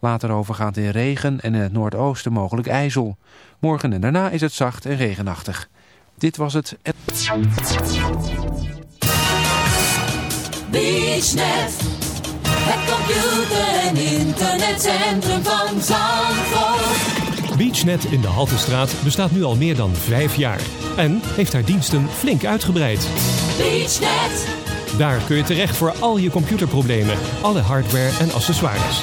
Later overgaat in regen en in het noordoosten mogelijk ijzel. Morgen en daarna is het zacht en regenachtig. Dit was het... BeachNet, het computer- en internetcentrum van Zandvoort. BeachNet in de Haltestraat bestaat nu al meer dan vijf jaar. En heeft haar diensten flink uitgebreid. BeachNet. Daar kun je terecht voor al je computerproblemen, alle hardware en accessoires.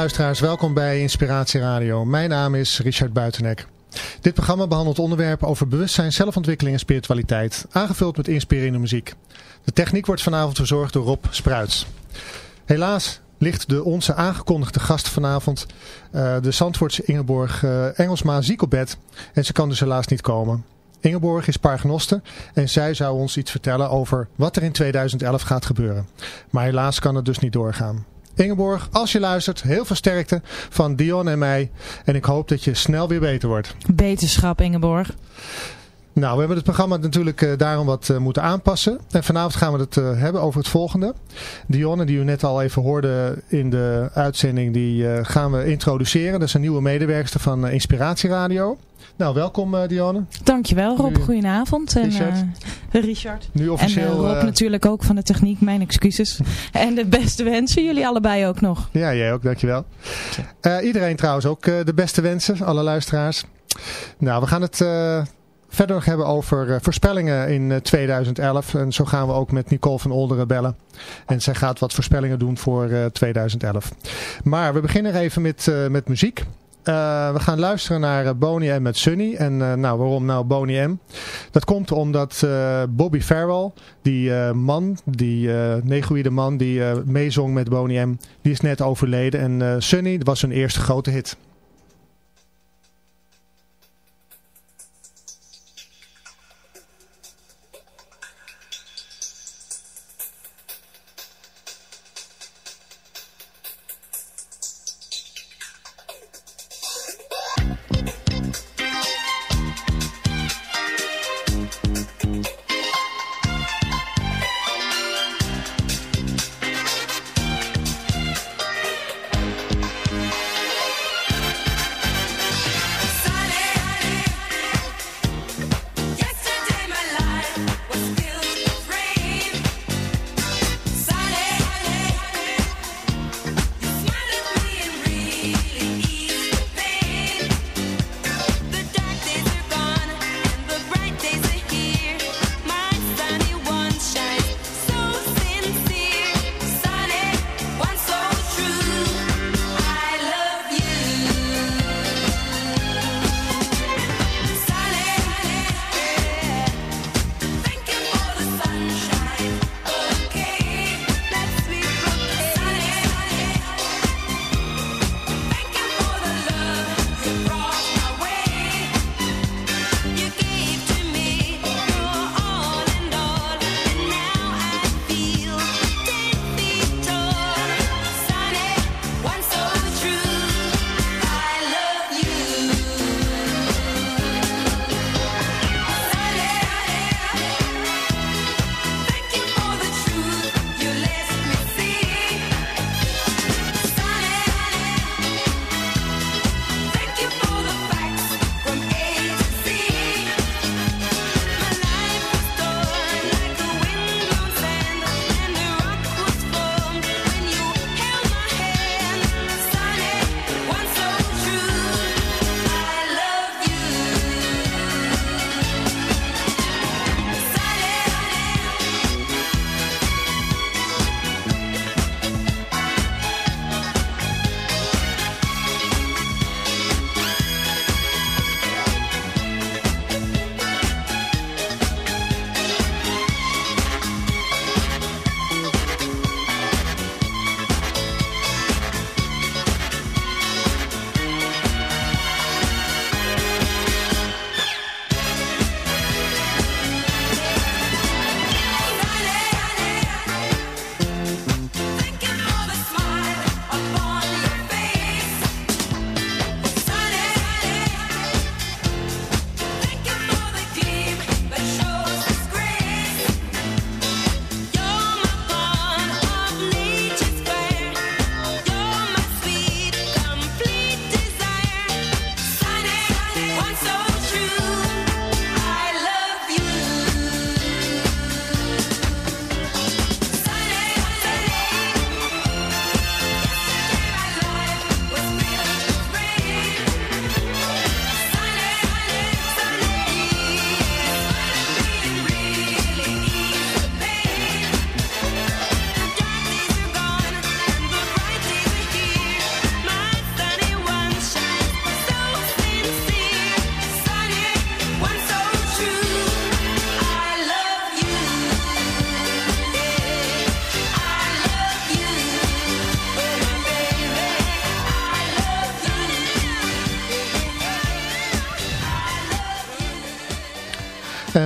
Luisteraars, welkom bij Inspiratie Radio. Mijn naam is Richard Buitenek. Dit programma behandelt onderwerpen over bewustzijn, zelfontwikkeling en spiritualiteit, aangevuld met inspirerende muziek. De techniek wordt vanavond verzorgd door Rob Spruits. Helaas ligt de onze aangekondigde gast vanavond, eh, de Zandvoortse Ingeborg eh, Engelsma, ziek op bed en ze kan dus helaas niet komen. Ingeborg is paragnoste en zij zou ons iets vertellen over wat er in 2011 gaat gebeuren. Maar helaas kan het dus niet doorgaan. Ingeborg, als je luistert, heel veel sterkte van Dion en mij. En ik hoop dat je snel weer beter wordt. Beterschap, Ingeborg. Nou, we hebben het programma natuurlijk eh, daarom wat eh, moeten aanpassen. En vanavond gaan we het eh, hebben over het volgende. Dionne, die u net al even hoorde in de uitzending, die gaan we introduceren. Dat is een nieuwe medewerkster van Inspiratieradio. Nou, welkom Dionne. Dankjewel Rob, Nu- goedenavond. En, Richard. Richard. Nu En officieel... Rob eh, natuurlijk ook van de techniek, mijn excuses. en de beste wensen, jullie allebei ook nog. Ja, jij ook, dankjewel. Iedereen trouwens ook de beste wensen, alle luisteraars. Nou, we gaan het verder hebben over eh, voorspellingen in eh, 2011. En zo gaan we ook met Nicole van Olderen bellen. En zij gaat wat voorspellingen doen voor eh, 2011. Maar we beginnen even met, eh, met muziek. Eh, we gaan luisteren naar eh, Boney M met Sunny. En eh, nou, waarom nou Boney M? Dat komt omdat eh, Bobby Farrell, die eh, man, die eh negoïde man die eh, meezong met Boney M, die is net overleden. En eh, Sunny was hun eerste grote hit.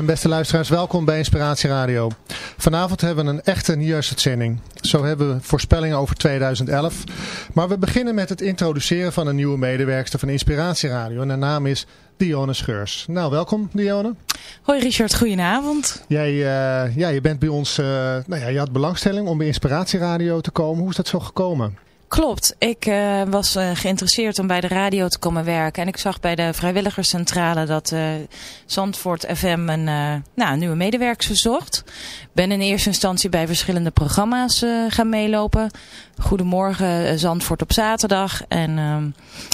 En beste luisteraars, welkom bij Inspiratie Radio. Vanavond hebben we een echte nieuwsuitzending. Zo hebben we voorspellingen over 2011. Maar we beginnen met het introduceren van een nieuwe medewerkster van Inspiratie Radio. En haar naam is Dionne Scheurs. Nou, welkom Dionne. Hoi Richard, goedenavond. Jij, uh, ja, je bent bij ons, uh, nou ja, je had belangstelling om bij Inspiratie Radio te komen. Hoe is dat zo gekomen? Klopt. Ik uh, was uh, geïnteresseerd om bij de radio te komen werken. En ik zag bij de vrijwilligerscentrale dat uh, Zandvoort FM een, nou, nieuwe medewerker verzocht. Ben in eerste instantie bij verschillende programma's gaan meelopen. Goedemorgen Zandvoort op zaterdag. En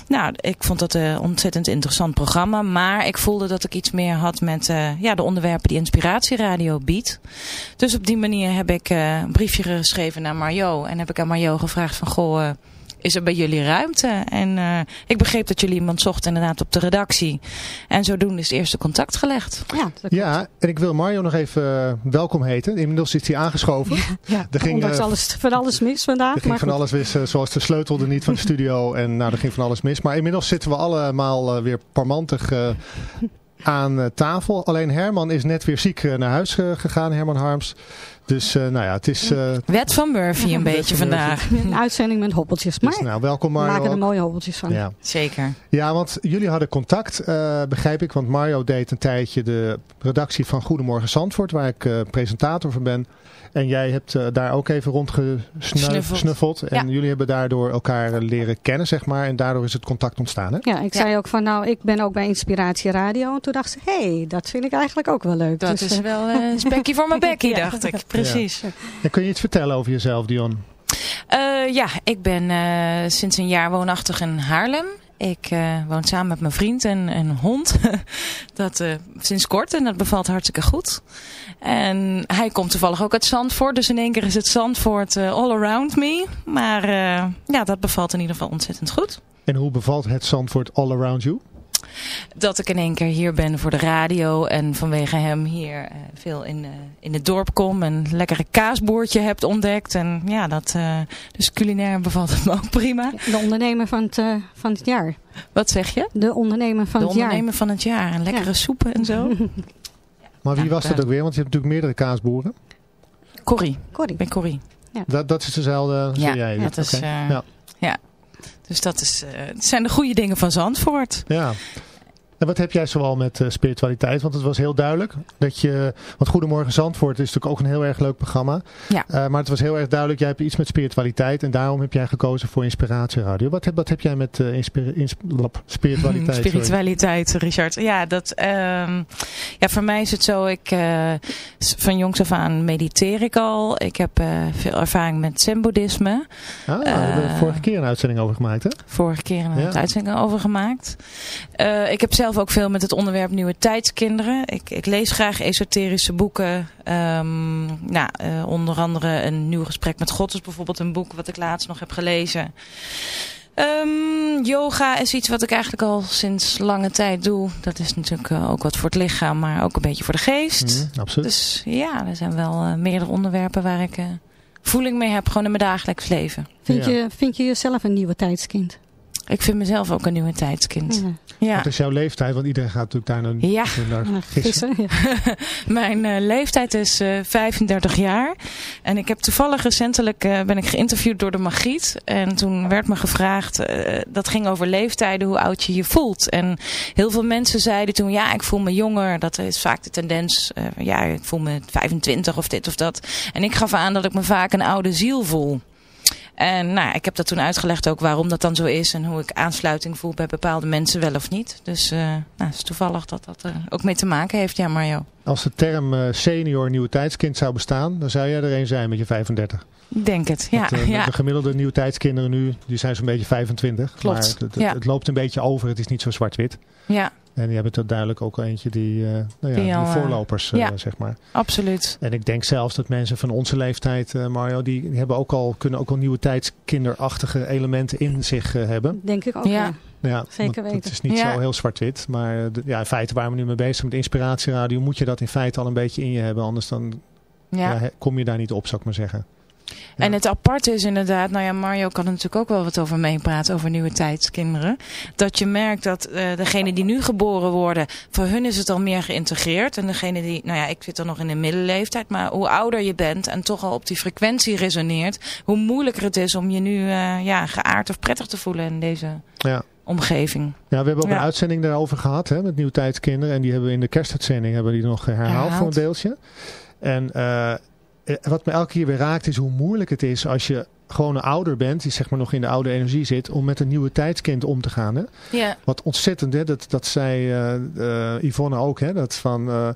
nou, ik vond dat een ontzettend interessant programma. Maar ik voelde dat ik iets meer had met ja, de onderwerpen die Inspiratieradio biedt. Dus op die manier heb ik een briefje geschreven naar Mario. En heb ik aan Mario gevraagd van goh is er bij jullie ruimte? En uh, ik begreep dat jullie iemand zocht inderdaad op de redactie. En zodoende is het eerste contact gelegd. Ja, ja en ik wil Mario nog even uh, welkom heten. Inmiddels is hij aangeschoven. Ja, ja. Er ging, uh, alles, van alles mis vandaag. Er ging van alles mis, zoals de sleutel er niet van de studio. En nou, er ging van alles mis. Maar inmiddels zitten we allemaal weer parmantig aan tafel. Alleen Herman is net weer ziek naar huis gegaan, Herman Harms. Dus uh, nou ja, het is... Uh, Wet van Murphy een beetje vandaag. Een uitzending met hobbeltjes. Maar dus, nou, welkom Mario. We maken er mooie hobbeltjes van. Ja. Zeker. Ja, want jullie hadden contact, uh, begrijp ik. Want Mario deed een tijdje de redactie van Goedemorgen Zandvoort, waar ik presentator van ben. En jij hebt uh, daar ook even rondgesnuffeld. En ja. jullie hebben daardoor elkaar leren kennen, zeg maar. En daardoor is het contact ontstaan, hè? Ja, ik ja. zei ook van, nou, ik ben ook bij Inspiratie Radio. En toen dacht ze, hé, hey, dat vind ik eigenlijk ook wel leuk. Dat dus, is wel uh, spekkie voor mijn bekkie, dacht ik. Precies. En kun je iets vertellen over jezelf, Dion? Uh, ja, ik ben sinds een jaar woonachtig in Haarlem. Ik uh, woon samen met mijn vriend en een hond. dat uh, sinds kort en dat bevalt hartstikke goed. En hij komt toevallig ook uit Zandvoort. Dus in één keer is het Zandvoort uh, all around me. Maar ja, dat bevalt in ieder geval ontzettend goed. En hoe bevalt het Zandvoort all around you? Dat ik in één keer hier ben voor de radio. En vanwege hem hier uh, veel in, uh, in het dorp kom. En een lekkere kaasboertje hebt ontdekt. En ja, dat, uh, dus culinair bevalt het me ook prima. De ondernemer van het, van het jaar. Wat zeg je? De ondernemer van de het jaar. De ondernemer van het jaar. En lekkere ja. soepen en zo. maar wie ja, was dat ook weer? Want je hebt natuurlijk meerdere kaasboeren. Corrie. Corrie. Ik ben Corrie. Ja. Dat, dat is dezelfde ja, jij? Dat is, okay. ja. ja. Dus dat is, het zijn de goede dingen van Zandvoort. Ja. En wat heb jij zoal met uh, spiritualiteit? Want het was heel duidelijk dat je... Want Goedemorgen Zandvoort is natuurlijk ook een heel erg leuk programma. Ja. Uh, maar het was heel erg duidelijk, jij hebt iets met spiritualiteit. En daarom heb jij gekozen voor Inspiratieradio. Wat heb, wat heb jij met uh, inspira insp spiritualiteit? spiritualiteit. Richard. Ja, dat, um, ja, voor mij is het zo. Ik, van jongs af aan mediteer ik al. Ik heb veel ervaring met zen-boeddhisme. Ah, hebben vorige keer een uitzending over gemaakt, hè? Vorige keer een ja. uitzending over gemaakt. ik heb zelf ook veel met het onderwerp nieuwe tijdskinderen. Ik, ik lees graag esoterische boeken. Um, nou, uh, onder andere een nieuw gesprek met God is bijvoorbeeld een boek wat ik laatst nog heb gelezen. Um, yoga is iets wat ik eigenlijk al sinds lange tijd doe. Dat is natuurlijk uh, ook wat voor het lichaam, maar ook een beetje voor de geest. Mm, absoluut. Dus ja, er zijn wel uh, meerdere onderwerpen waar ik voeling mee heb, gewoon in mijn dagelijks leven. Vind, ja. je, vind je jezelf een nieuwe tijdskind? Ik vind mezelf ook een nieuwe tijdskind. Ja. Ja. Wat is jouw leeftijd? Want iedereen gaat natuurlijk daar naar, ja. naar gissen. Ja. Mijn uh, leeftijd is uh, 35 jaar. En ik heb toevallig recentelijk uh, ben ik geïnterviewd door de Magiet. En toen werd me gevraagd, uh, dat ging over leeftijden, hoe oud je je voelt. En heel veel mensen zeiden toen, ja ik voel me jonger. Dat is vaak de tendens, ja ik voel me 25 of dit of dat. En ik gaf aan dat ik me vaak een oude ziel voel. En nou, ik heb dat toen uitgelegd ook waarom dat dan zo is. En hoe ik aansluiting voel bij bepaalde mensen wel of niet. Dus uh, nou, het is toevallig dat dat er ook mee te maken heeft, ja Mario. Als de term uh, senior nieuwe tijdskind zou bestaan, dan zou jij er een zijn met je 35. Ik denk het, ja. Uh, ja. De gemiddelde nieuwe tijdskinderen nu, die zijn zo'n beetje 25. Klopt, maar het, het, ja. het, loopt een beetje over, het is niet zo zwart-wit. Ja. En jij bent er duidelijk ook eentje die, uh, nou ja, die, al, die voorlopers, ja, uh, zeg maar. Absoluut. En ik denk zelfs dat mensen van onze leeftijd, uh, Mario, die, hebben ook al, kunnen ook al nieuwe tijdskinderachtige elementen in zich hebben. Denk ik ook, ja. ja. Ja, Zeker weten. Het is niet Ja. zo heel zwart-wit. Maar de, ja, in feite waar we nu mee bezig zijn met inspiratieradio, moet je dat in feite al een beetje in je hebben. Anders dan Ja. kom je daar niet op, zou ik maar zeggen. En het aparte is inderdaad, nou ja, Mario kan er natuurlijk ook wel wat over meepraten, over nieuwe tijdskinderen. Dat je merkt dat uh, degenen die nu geboren worden, voor hun is het al meer geïntegreerd. En degene die, nou ja, ik zit er nog in de middenleeftijd, maar hoe ouder je bent en toch al op die frequentie resoneert, hoe moeilijker het is om je nu uh, ja, geaard of prettig te voelen in deze ja. omgeving. Ja, we hebben ook Ja. een uitzending daarover gehad hè, met nieuwe tijdskinderen. En die hebben we in de kerstuitzending hebben die nog herhaald, Herhaald. voor een deeltje. En eh, eh, wat me elke keer weer raakt is hoe moeilijk het is als je gewoon een ouder bent, die zeg maar nog in de oude energie zit, om met een nieuwe tijdskind om te gaan. Hè? Ja. Wat ontzettend, hè, dat, dat zei eh, eh, Yvonne ook, hè, dat, van, eh,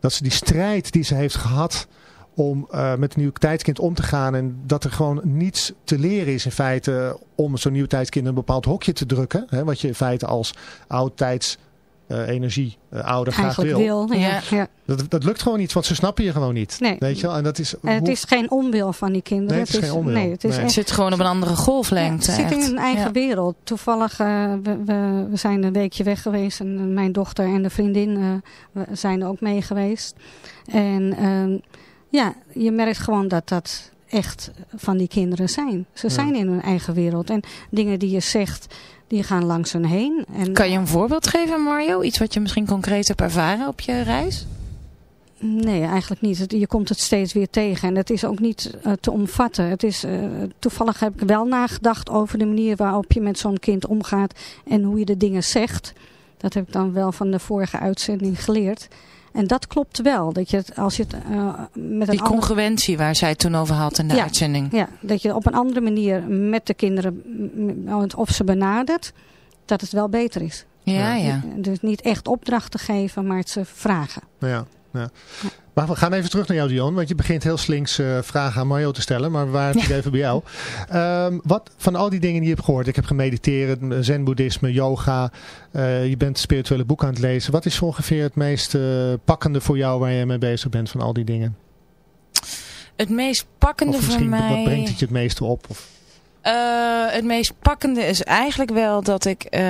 dat ze die strijd die ze heeft gehad om eh, met een nieuw tijdskind om te gaan en dat er gewoon niets te leren is in feite om zo'n nieuw tijdskind in een bepaald hokje te drukken. Hè, wat je in feite als oud-tijds eh, energie eh, ouder graag Eigenlijk wil. wil. Ja. Dat, dat lukt gewoon niet, want ze snappen je gewoon niet. Nee. Weet je wel? En dat is, En het hoe- is geen onwil van die kinderen. Nee, het is geen onwil. Nee, het is Nee. Het echt zit gewoon op een andere golflengte. Ja, ze zitten echt. in hun eigen Ja. wereld. Toevallig, eh, we, we, we zijn een weekje weg geweest. En eh, mijn dochter en de vriendin eh, zijn er ook mee geweest. En ehm, ja, je merkt gewoon dat dat echt van die kinderen zijn. Ze Ja. zijn in hun eigen wereld. En dingen die je zegt, die gaan langs hun heen. En, Kan je een voorbeeld geven, Mario? Iets wat je misschien concreet hebt ervaren op je reis? Nee, eigenlijk niet. Je komt het steeds weer tegen. En het is ook niet eh, te omvatten. Het is, eh, toevallig heb ik wel nagedacht over de manier waarop je met zo'n kind omgaat. En hoe je de dingen zegt. Dat heb ik dan wel van de vorige uitzending geleerd. En dat klopt wel. Dat je het, als je het eh, met een Die congruentie waar zij het toen over had in de Ja. uitzending. Ja, dat je op een andere manier met de kinderen, of ze benadert, dat het wel beter is. Ja, ja. Dus niet echt opdrachten geven, maar het ze vragen. Ja, ja. Maar we gaan even terug naar jou, Dion. Want je begint heel slinks eh, vragen aan Mario te stellen. Maar waren natuurlijk even bij jou. Ehm, wat van al die dingen die je hebt gehoord. Ik heb gemediteerd, zen-boeddhisme, yoga. eh, je bent spirituele boeken aan het lezen. Wat is ongeveer het meest eh, pakkende voor jou waar je mee bezig bent van al die dingen? Het meest pakkende Of voor misschien mij... wat brengt het je het meeste op? Of, Eh, het meest pakkende is eigenlijk wel dat ik, eh,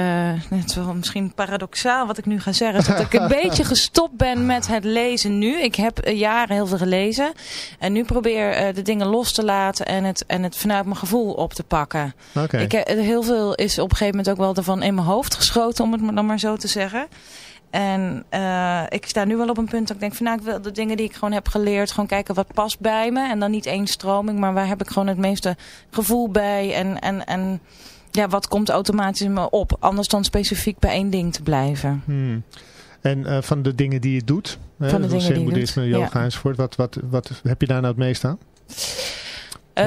het is wel misschien paradoxaal wat ik nu ga zeggen, is dat ik een beetje gestopt ben met het lezen nu. Ik heb eh, jaren heel veel gelezen en nu probeer eh, de dingen los te laten en het, en het vanuit mijn gevoel op te pakken. Oké. Ik, heb- heel veel is op een gegeven moment ook wel ervan in mijn hoofd geschoten, om het dan maar zo te zeggen. En eh, ik sta nu wel op een punt dat ik denk van nou, ik wil de dingen die ik gewoon heb geleerd, gewoon kijken wat past bij me. En dan niet één stroming, maar waar heb ik gewoon het meeste gevoel bij. En, en, en ja, wat komt automatisch in me op. Anders dan specifiek bij één ding te blijven. Hmm. En eh, van de dingen die je doet, hè, Van de zoals dingen die je zen-boeddhisme, doet, yoga ja. enzovoort. Wat, wat, wat heb je daar nou het meest aan? Eh,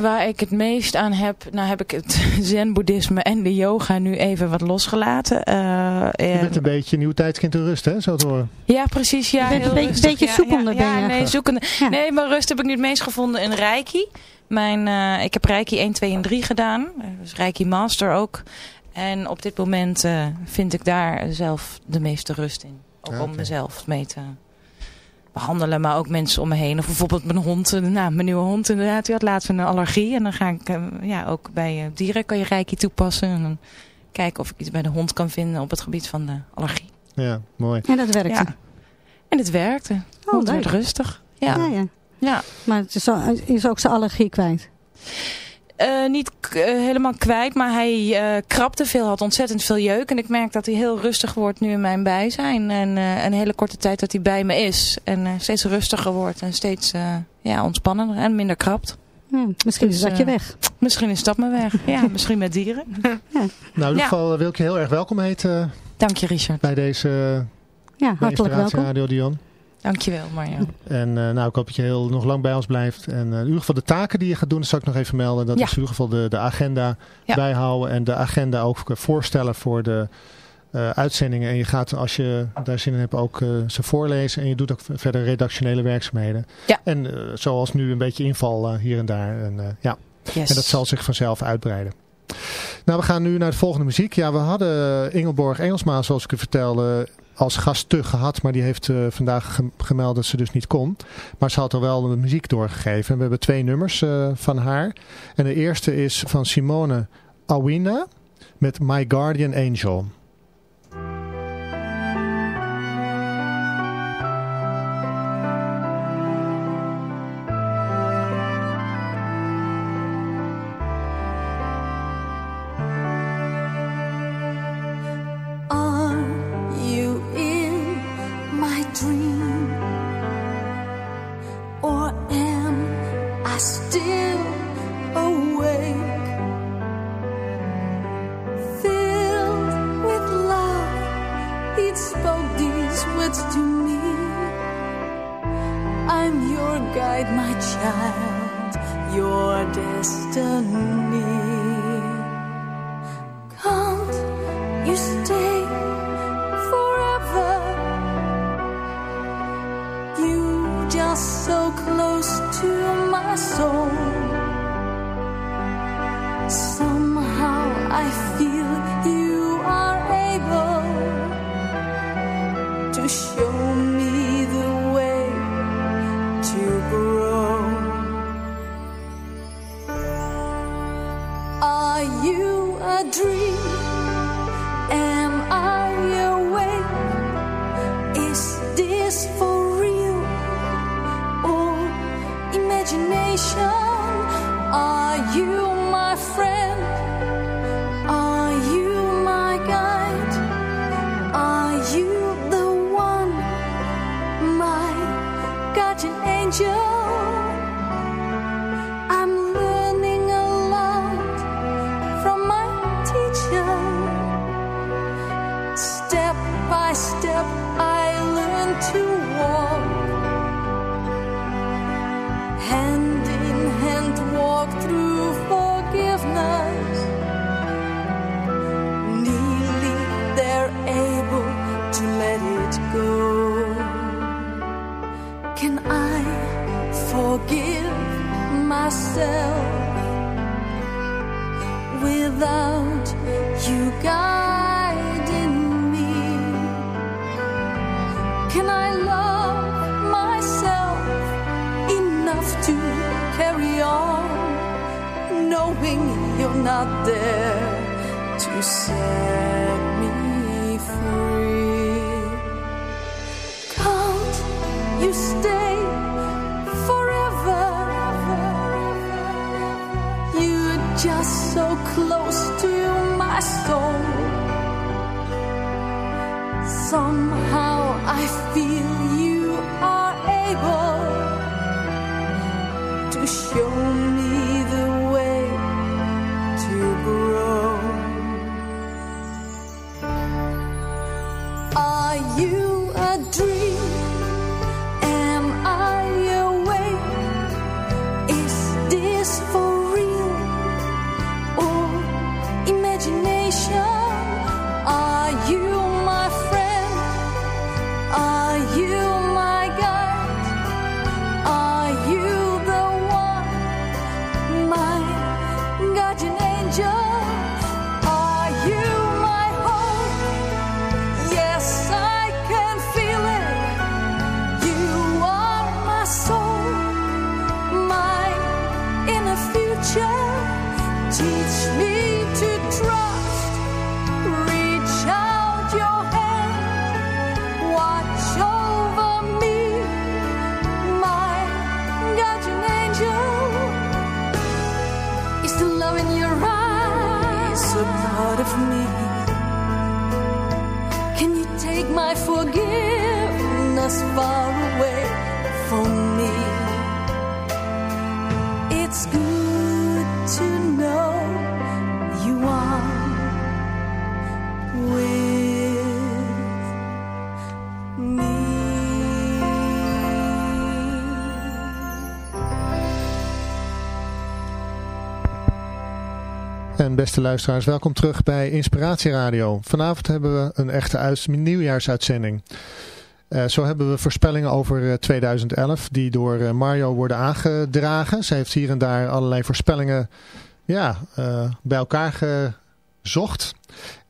waar ik het meest aan heb, nou heb ik het zen-boeddhisme en de yoga nu even wat losgelaten. Eh, Je en- bent een beetje nieuw tijdskind in rust, hè? Zo te horen. Ja, precies. Ja, Je bent heel een beetje- rustig. beetje ja, zoekende ja, nee, zoekende. Ja. Nee, maar rust heb ik nu het meest gevonden in Reiki. Mijn, eh, ik heb Reiki 1, 2 en 3 gedaan. Eh, Dus Reiki Master ook. En op dit moment eh, vind ik daar zelf de meeste rust in. Ook Ja, om mezelf mee te behandelen, maar ook mensen om me heen. Of bijvoorbeeld mijn hond, eh, nou, mijn nieuwe hond inderdaad, die had laatst een allergie. En dan ga ik, eh, ja, ook bij eh, dieren kan je Reiki toepassen. En dan kijken of ik iets bij de hond kan vinden op het gebied van de allergie. Ja, mooi. En dat werkt. Ja. En het werkte. Oh, Hond leuk. rustig. Ja. Ja, ja. ja. Maar het is, zo- is ook zijn allergie kwijt. Eh, niet eh, helemaal kwijt, maar hij eh krabde veel, had ontzettend veel jeuk. En ik merk dat hij heel rustig wordt nu in mijn bijzijn. En een hele korte tijd dat hij bij me is. En steeds rustiger wordt en steeds ja, ontspannender en minder krabt. Ja, misschien Dus, is dat je weg. Misschien is dat me weg. Ja, misschien met dieren. Nou, in ieder geval wil ik je heel erg welkom heten Dank je Richard. bij deze Ja, hartelijk welkom. Radio Dion. Dank je wel Marjo. En eh, nou, ik hoop dat je heel nog lang bij ons blijft. En eh, in ieder geval de taken die je gaat doen, dat zal ik nog even melden. Dat Ja. is in ieder geval de, de agenda Ja. bijhouden. En de agenda ook voorstellen voor de eh, uitzendingen. En je gaat, als je daar zin in hebt, ook ze voorlezen. En je doet ook verder redactionele werkzaamheden. Ja. En zoals nu een beetje inval hier en daar. En, ja. Yes. en dat zal zich vanzelf uitbreiden. Nou, we gaan nu naar de volgende muziek. Ja, we hadden Ingelborg Engelsma, zoals ik u vertelde, als gast te gehad. Maar die heeft eh, vandaag gem- gemeld dat ze dus niet kon. Maar ze had al wel de muziek doorgegeven. We hebben twee nummers eh, van haar. En de eerste is van Simone Awina met My Guardian Angel. Child, your destiny. Can I love myself enough to carry on, knowing you're not there to set me free? Can't you stay forever? You're just so close to my soul. Somehow I feel you are able to show me En beste luisteraars, welkom terug bij Inspiratie Radio. Vanavond hebben we een echte uit, nieuwjaarsuitzending. Eh, zo hebben we voorspellingen over eh, 2011 die door eh, Mario worden aangedragen. Ze heeft hier en daar allerlei voorspellingen ja, eh, bij elkaar gezocht.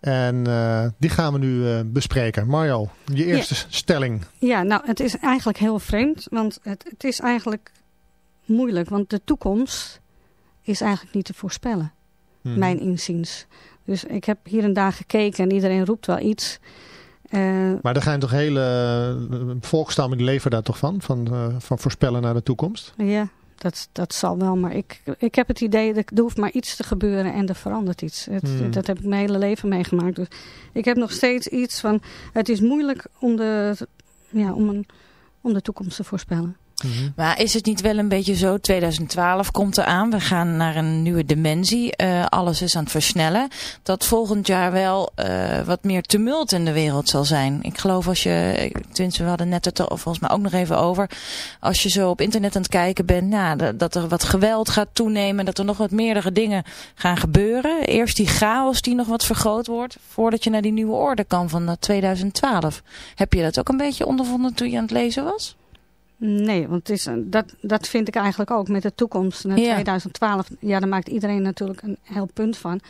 En eh, die gaan we nu eh, bespreken. Mario, je eerste stelling. Ja, nou, het is eigenlijk heel vreemd, want het, het is eigenlijk moeilijk, want de toekomst is eigenlijk niet te voorspellen, Mhm. mijn inziens. Dus ik heb hier en daar gekeken en iedereen roept wel iets. Eh, Maar er gaan toch hele uh, volkstammen die leven daar toch van? Van, eh, van voorspellen naar de toekomst? ja, dat, dat zal wel, maar ik, ik heb het idee dat er hoeft maar iets te gebeuren en er verandert iets. Het, Hmm. Dat heb ik mijn hele leven meegemaakt. Dus ik heb nog steeds iets van, het is moeilijk om de, ja, om een, om de toekomst te voorspellen. Maar is het niet wel een beetje zo, 2012 komt eraan, we gaan naar een nieuwe dimensie, eh, alles is aan het versnellen, dat volgend jaar wel eh, wat meer tumult in de wereld zal zijn. Ik geloof als je, tenminste we hadden net het er volgens mij ook nog even over, als je zo op internet aan het kijken bent, nou, dat- er wat geweld gaat toenemen, dat er nog wat meerdere dingen gaan gebeuren. Eerst die chaos die nog wat vergroot wordt, voordat je naar die nieuwe orde kan van eh, 2012. Heb je dat ook een beetje ondervonden toen je aan het lezen was? Nee, want het is, een- dat, dat vind ik eigenlijk ook met de toekomst naar Ja. 2012. Ja, daar maakt iedereen natuurlijk een heel punt van.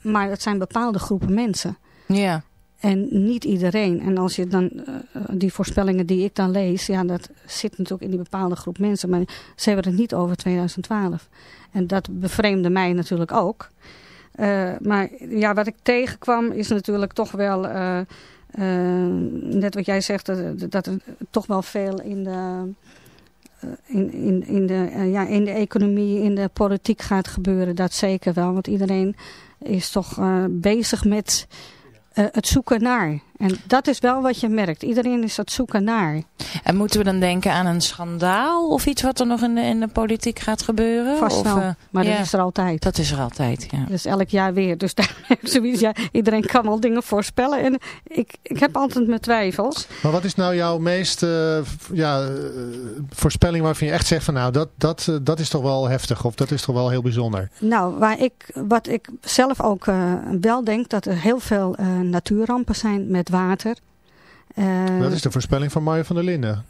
Maar het zijn bepaalde groepen mensen. Ja. En niet iedereen. En als je dan eh, eh, die voorspellingen die ik dan lees, ja, dat zit natuurlijk in die bepaalde groep mensen. Maar ze hebben het niet over 2012. En dat bevreemde mij natuurlijk ook. Eh, maar ja, wat ik tegenkwam is natuurlijk toch wel, eh, eh, net wat jij zegt, dat, dat er toch wel veel in de, eh, in, in, in, de, eh, ja, in de economie, in de politiek gaat gebeuren. Dat zeker wel, want iedereen is toch bezig met eh, het zoeken naar. En dat is wel wat je merkt. Iedereen is het zoeken naar. En moeten we dan denken aan een schandaal of iets wat er nog in de, in de politiek gaat gebeuren? Vast of, wel, eh, maar ja, dat is er altijd. dat is er altijd, ja. Dus elk jaar weer. Dus daar heb ik zoiets, ja, iedereen kan wel dingen voorspellen. En ik, ik heb altijd mijn twijfels. Maar wat is nou jouw meest eh, ja, voorspelling waarvan je echt zegt van nou dat, dat, dat is toch wel heftig of dat is toch wel heel bijzonder? Nou, waar ik, wat ik zelf ook wel denk, dat er heel veel eh, natuurrampen zijn met water. Eh, dat is de voorspelling van Mario van der Linden.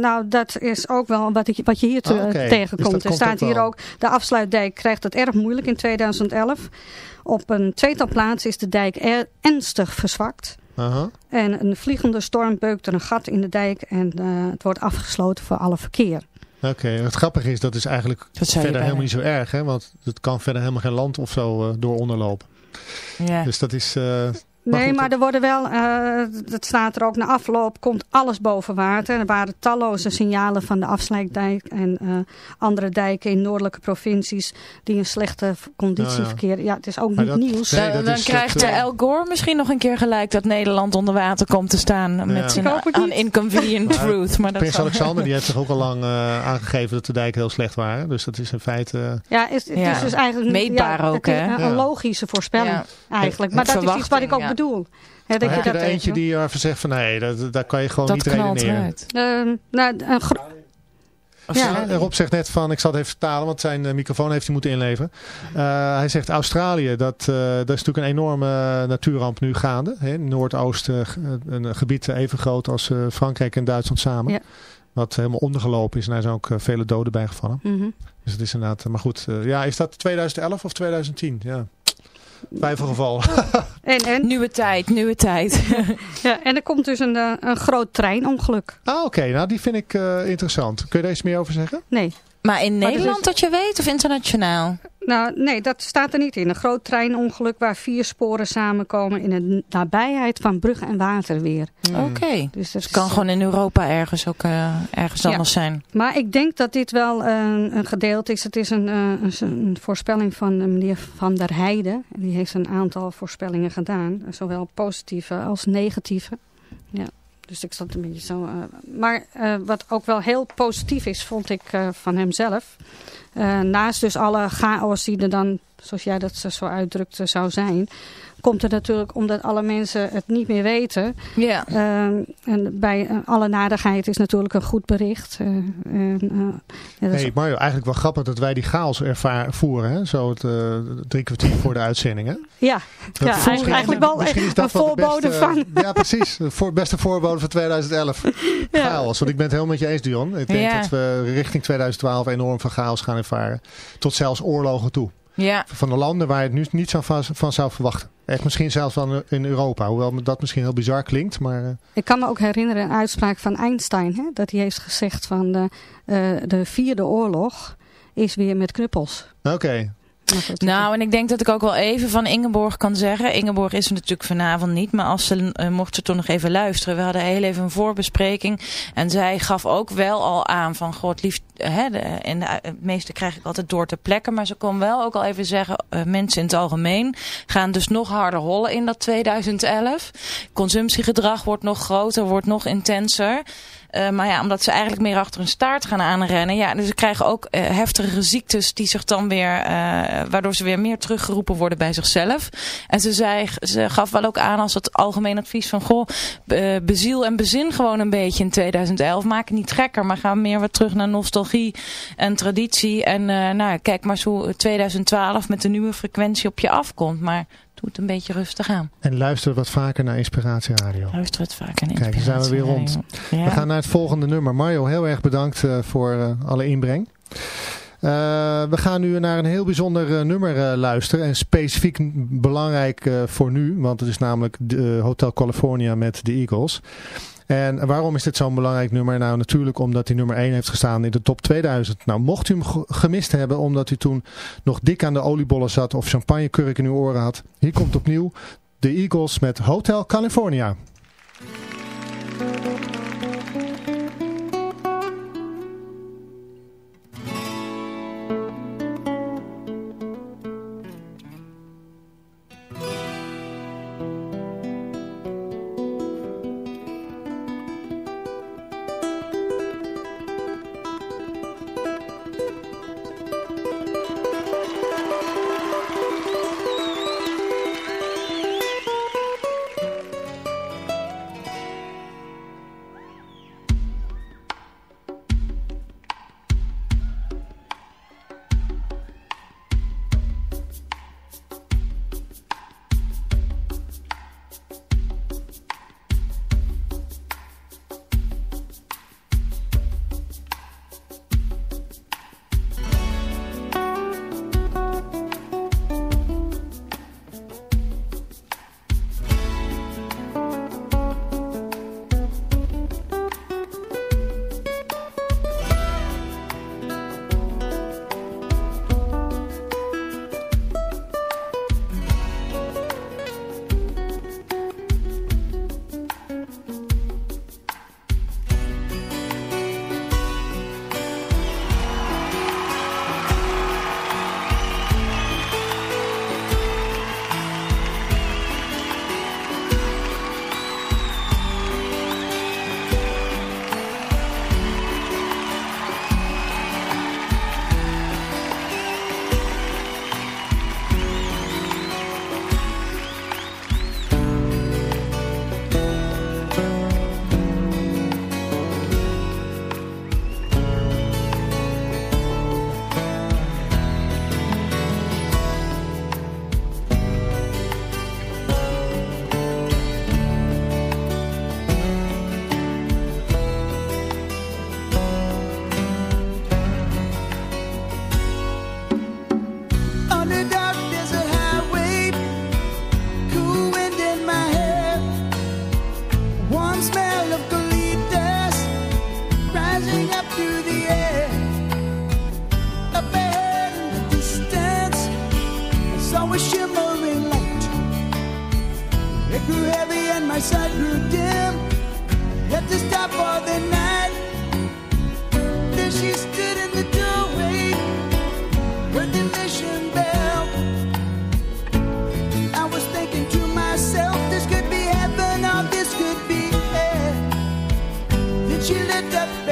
Nou, dat is ook wel wat, ik, wat je hier te- Ah. Dus tegenkomt. dat er staat ook hier ook, de afsluitdijk krijgt het erg moeilijk in 2011. Op een tweetal plaatsen is de dijk er- ernstig verzwakt. Aha. En een vliegende storm beukt er een gat in de dijk en eh, het wordt afgesloten voor alle verkeer. Oké, het grappige is dat is eigenlijk Dat verder helemaal niet zo erg hè, want het kan verder helemaal geen land of zo eh, door onderlopen. ja. Dus dat is... nee, goed, maar er worden wel, eh dat staat er ook, na afloop komt alles boven water. Er waren talloze signalen van de afsluitdijk en eh, andere dijken in noordelijke provincies die een slechte conditie Nou ja. verkeren. Ja, het is ook Maar niet dat- nieuws. Nee, dan krijgt dat, eh, eh, El Gore misschien nog een keer gelijk dat Nederland onder water komt te staan met zijn Ik hoop het aan inconvenient Maar truth. Maar dat Prins Alexander die heeft zich ook al lang eh, aangegeven dat de dijken heel slecht waren. Dus dat is in feite... eh, Ja, is, het Ja. is dus eigenlijk niet- Meetbaar ja, ook, het is hè? Een, logische voorspelling Ja. eigenlijk. Maar dat is iets wat ik ook dat je heb je dat er eentje die even zegt van nee, dat, daar kan je gewoon dat niet knalt redeneren. eruit. Ehm, nou, een Ja. Rob zegt net van, ik zal het even vertalen, want zijn eh, microfoon heeft hij moeten inleveren. Eh, hij zegt Australië, dat, eh, dat is natuurlijk een enorme eh, natuurramp nu gaande. Hè? In Noordoosten eh, een gebied even groot als eh, Frankrijk en Duitsland samen. Ja. Wat helemaal ondergelopen is en daar zijn ook eh, vele doden bijgevallen. Mhm. Dus het is inderdaad, maar goed. eh, ja, is dat 2011 of 2010? Ja. Twijfelgeval. En, en, Nieuwe tijd, nieuwe tijd. ja, en er komt dus een, eh, een groot treinongeluk. ah, oké. Nou, die vind ik eh, interessant. Kun je daar iets meer over zeggen? Nee. Maar in Maar er Nederland is- dat je weet of internationaal? Nou, nee, dat staat er niet in. Een groot treinongeluk waar vier sporen samenkomen in de nabijheid van brug en waterweer. Oké. Dus dat Het kan is- gewoon in Europa ergens ook eh, ergens Ja. anders zijn. Maar ik denk dat dit wel een, een gedeelte is. Het is een, eh, een, een voorspelling van eh, meneer Van der Heijden. Die heeft een aantal voorspellingen gedaan. Zowel positieve als negatieve. Dus ik zat een beetje zo. eh, maar eh, wat ook wel heel positief is, vond ik eh, van hemzelf. Naast dus alle chaos die er dan, zoals jij dat zo uitdrukte, zou zijn. Komt er natuurlijk omdat alle mensen het niet meer weten. Ja. Ehm, en bij eh, alle nadigheid is natuurlijk een goed bericht. Eh, en, eh, ja, Hey Mario, eigenlijk wel grappig dat wij die chaos ervaren voeren. Hè? Zo het, eh, drie kwartier voor de uitzending. Hè? ja, Dat ja eigenlijk, eigenlijk wel is een voorbode beste- van. Ja, precies. De voor, beste voorbode van 2011. Chaos. Want ik ben het helemaal met je eens, Dion. Ik denk Ja. dat we richting 2012 enorm van chaos gaan ervaren. Tot zelfs oorlogen toe. Ja. Van de landen waar je het nu niet zo van, van zou verwachten. Echt misschien zelfs wel in Europa. Hoewel dat misschien heel bizar klinkt. Maar eh, Ik kan me ook herinneren een uitspraak van Einstein. Hè, dat hij heeft gezegd van de, eh, de vierde oorlog is weer met knuppels. oké. Nou, en ik denk dat ik ook wel even van Ingeborg kan zeggen. Ingeborg is er natuurlijk vanavond niet, maar als ze, eh, mocht ze toch nog even luisteren. We hadden heel even een voorbespreking. En zij gaf ook wel al aan van, god lief, hè, de, het meeste krijg ik altijd door te plekken. Maar ze kon wel ook al even zeggen, eh, mensen in het algemeen gaan dus nog harder hollen in dat 2011. Consumptiegedrag wordt nog groter, wordt nog intenser. Eh, maar ja, omdat ze eigenlijk meer achter hun staart gaan aanrennen. Ja, dus ze krijgen ook uh, heftigere ziektes die zich dan weer, uh, waardoor ze weer meer teruggeroepen worden bij zichzelf. En ze, zei, ze gaf wel ook aan als het algemeen advies van, goh, beziel en bezin gewoon een beetje in 2011. Maak het niet gekker, maar ga meer wat terug naar nostalgie en traditie. En nou, kijk maar hoe 2012 met de nieuwe frequentie op je afkomt. Maar doe het een beetje rustig aan. En luister wat vaker naar Inspiratie Radio. Luister wat vaker naar Kijk, dan zijn we weer rond. Ja. We gaan naar het volgende nummer. Mario, heel erg bedankt uh, voor uh, alle inbreng. Uh, we gaan nu naar een heel bijzonder nummer luisteren. En specifiek belangrijk voor nu. Want het is namelijk de Hotel California met de Eagles. En waarom is dit zo'n belangrijk nummer? Nou natuurlijk omdat hij nummer 1 heeft gestaan in de top 2000. Nou mocht u hem gemist hebben omdat u toen nog dik aan de oliebollen zat of champagnekurk in uw oren had. Hier komt opnieuw de Eagles met Hotel California. warm smell of colitas rising up through the air. Up ahead in the distance, I saw a shimmering light. It grew heavy and my sight grew dim. Had to stop for the night. Then she stood in the door. picked up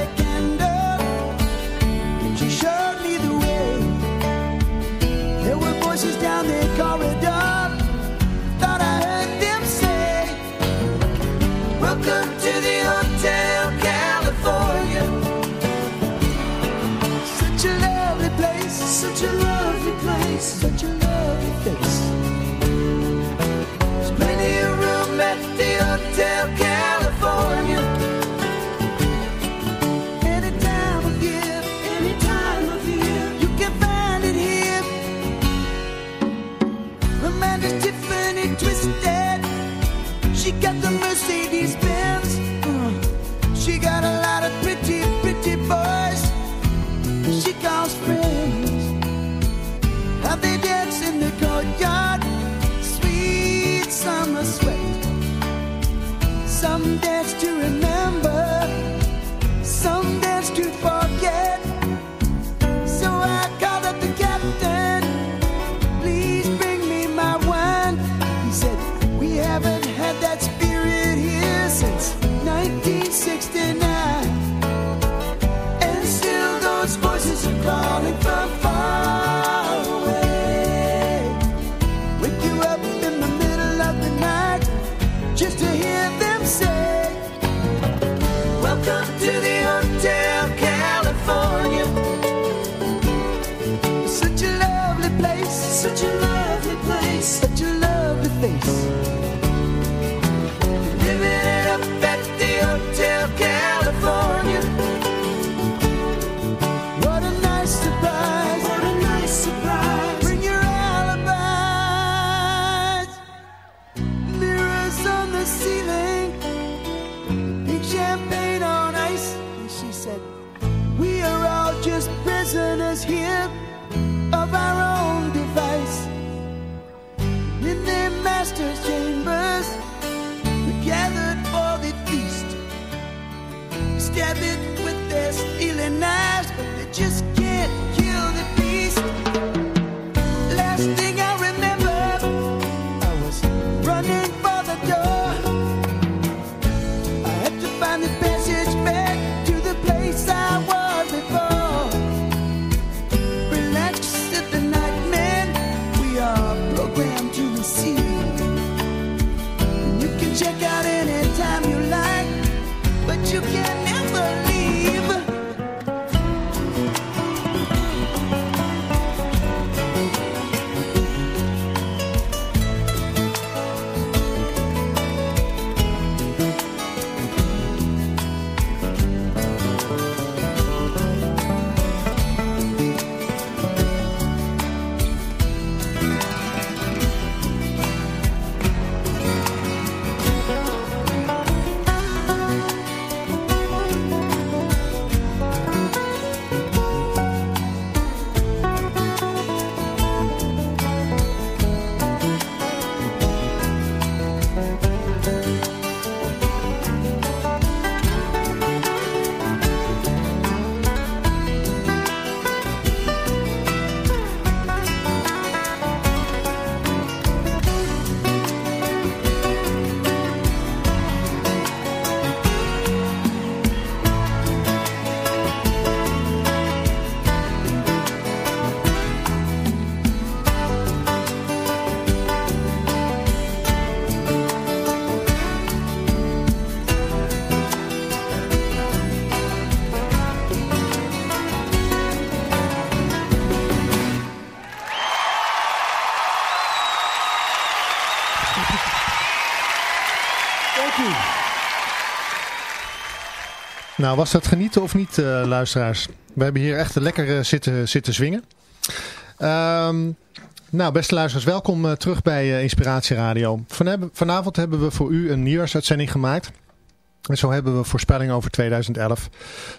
Nou, was dat genieten of niet, eh, luisteraars? We hebben hier echt lekker eh, zitten, zitten zwingen. Ehm, nou, beste luisteraars, welkom eh, terug bij Inspiratie Radio. Van vanavond hebben we voor u een nieuwjaarsuitzending gemaakt. En zo hebben we voorspellingen over 2011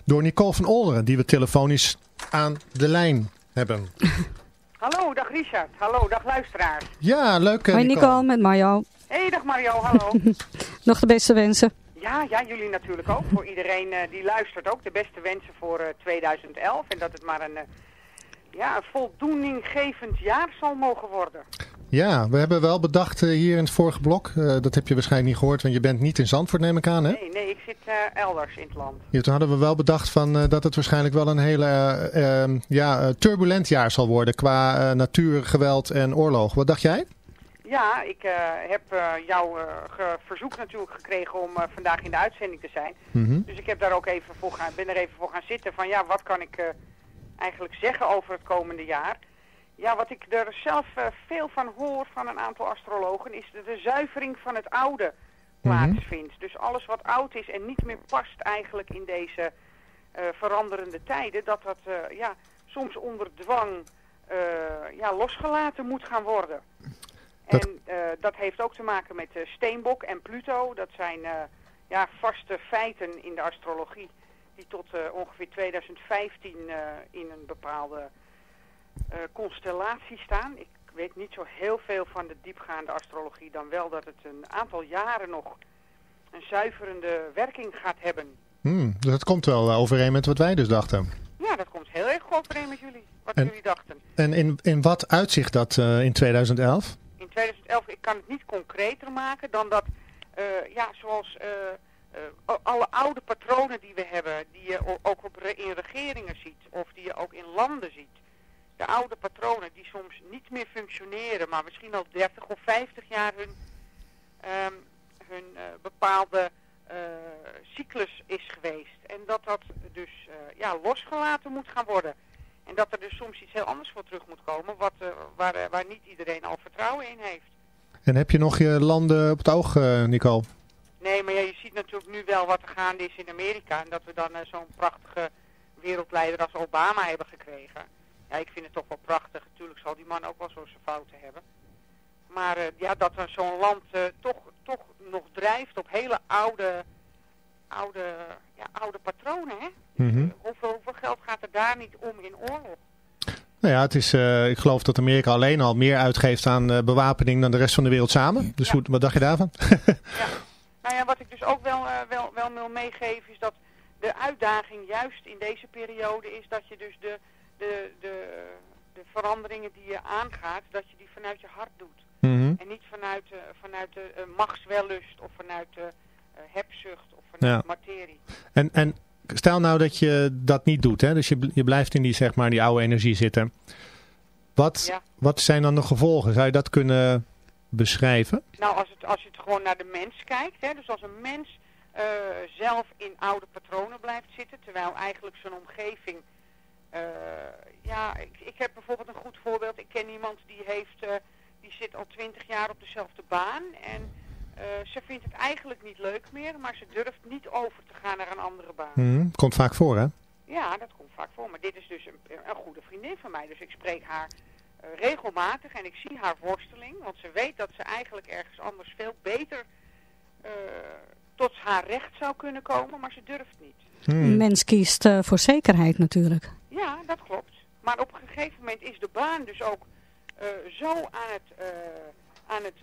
door Nicole van Olderen, die we telefonisch aan de lijn hebben. Hallo, dag Richard. Hallo, dag luisteraars. Ja, leuk Hoi Nicole. Nicole, met Mario. hey, dag Mario, hallo. Nog de beste wensen. Ja, ja, jullie natuurlijk ook. Voor iedereen eh, die luistert ook. De beste wensen voor eh, 2011. En dat het maar een, eh, ja, een voldoeninggevend jaar zal mogen worden. Ja, we hebben wel bedacht eh, hier in het vorige blok, eh, dat heb je waarschijnlijk niet gehoord, want je bent niet in Zandvoort neem ik aan hè? Nee, nee, ik zit eh, elders in het land. Ja, toen hadden we wel bedacht van, eh, dat het waarschijnlijk wel een hele eh, eh, ja, eh, turbulent jaar zal worden qua eh, natuur, geweld en oorlog. Wat dacht jij? Ja, ik eh, heb eh, jouw eh, verzoek natuurlijk gekregen om vandaag in de uitzending te zijn. Mhm. Dus ik heb daar ook even voor gaan, ben er even voor gaan zitten van ja, wat kan ik eigenlijk zeggen over het komende jaar? Ja, wat ik er zelf veel van hoor van een aantal astrologen is dat de zuivering van het oude plaatsvindt. Dus alles wat oud is en niet meer past eigenlijk in deze veranderende tijden, dat dat ja, soms onder dwang ja, losgelaten moet gaan worden. Dat- En eh, dat heeft ook te maken met eh, Steenbok en Pluto. Dat zijn eh, ja, vaste feiten in de astrologie die tot ongeveer 2015 eh, in een bepaalde constellatie staan. Ik weet niet zo heel veel van de diepgaande astrologie, dan wel dat het een aantal jaren nog een zuiverende werking gaat hebben. Hmm, dus dat komt wel overeen met wat wij dus dachten. Ja, dat komt heel erg overeen met jullie, wat En- jullie dachten. En in, in wat uitzicht dat in 2011? In 2011, ik kan het niet concreter maken dan dat, eh, ja, zoals eh, eh, alle oude patronen die we hebben, die je ook op in regeringen ziet, of die je ook in landen ziet. De oude patronen die soms niet meer functioneren, maar misschien al 30 of 50 jaar hun, ehm, hun bepaalde cyclus is geweest. En dat dat dus ja, losgelaten moet gaan worden. En dat er dus soms iets heel anders voor terug moet komen, wat, eh, waar, eh, waar niet iedereen al vertrouwen in heeft. En heb je nog je landen op het oog, eh Nicole? Nee, maar ja, je ziet natuurlijk nu wel wat er gaande is in Amerika. En dat we dan zo'n prachtige wereldleider als Obama hebben gekregen. Ja, ik vind het toch wel prachtig. Natuurlijk zal die man ook wel zo zijn fouten hebben. Maar ja, dat zo'n land toch, toch nog drijft op hele oude, oude, oude patronen, hè? Mhm. Hoeveel, hoeveel geld gaat er daar niet om in oorlog? Nou ja, het is, eh, ik geloof dat Amerika alleen al meer uitgeeft aan eh, bewapening dan de rest van de wereld samen. Dus hoe, wat dacht je daarvan? Nou ja, wat ik dus ook wel, wel, wel wil meegeven is dat de uitdaging juist in deze periode is dat je dus de, de, de, de veranderingen die je aangaat, dat je die vanuit je hart doet. Mhm. En niet vanuit, vanuit de machtswellust of vanuit de hebzucht of vanuit Ja. materie. En, en stel nou dat je dat niet doet, hè? dus je, je blijft in die, zeg maar, die oude energie zitten. Wat, Ja. wat zijn dan de gevolgen? Zou je dat kunnen beschrijven? Nou, als, het, als je het gewoon naar de mens kijkt, hè, dus als een mens eh, zelf in oude patronen blijft zitten, terwijl eigenlijk zijn omgeving... eh, ja, ik, ik heb bijvoorbeeld een goed voorbeeld. Ik ken iemand die heeft, eh, die zit al twintig jaar op dezelfde baan en eh, ze vindt het eigenlijk niet leuk meer, maar ze durft niet over te gaan naar een andere baan. Mhm. Komt vaak voor, hè? Ja, dat komt vaak voor. Maar dit is dus een, een goede vriendin van mij. Dus ik spreek haar eh, regelmatig en ik zie haar worsteling. Want ze weet dat ze eigenlijk ergens anders veel beter eh, tot haar recht zou kunnen komen. Maar ze durft niet. Een mens kiest eh, voor zekerheid natuurlijk. Ja, dat klopt. Maar op een gegeven moment is de baan dus ook eh, zo aan het, eh, aan het